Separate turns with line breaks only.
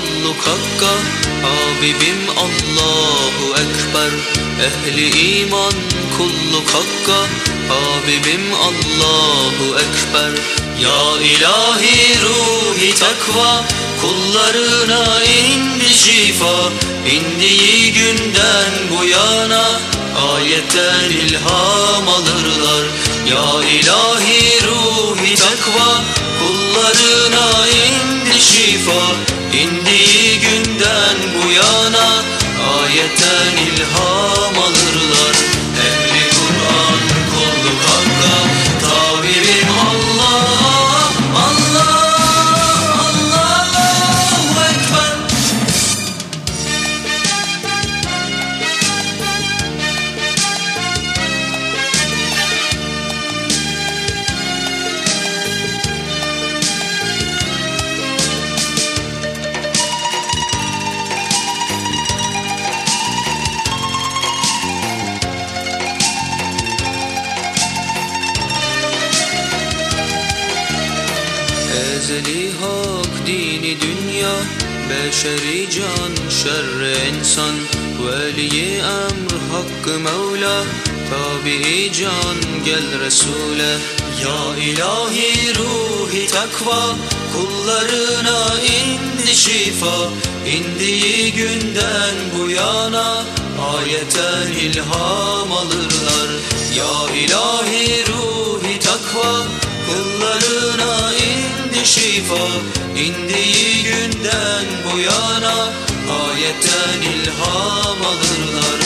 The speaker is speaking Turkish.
kulluk hakka Habibim Allahu Ekber. Ehli iman kulluk hakka Habibim Allahu Ekber. Ya ilahi ruhi takva Kullarına indi şifa. İndiği günden bu yana Ayetten ilham alırlar. Ya ilahi ruhi takva Kullarına indi şifa İndiği Ezeli hak dini dünya Beşeri can şerre insan. Veli emr hakkı Mevla Tabi can gel Resul'e. Ya ilahi ruhi takva Kullarına indi şifa. İndiği günden bu yana Ayeten ilham alırlar. Ya ilahi şifa indiği günden bu yana Ayetten ilham alırlar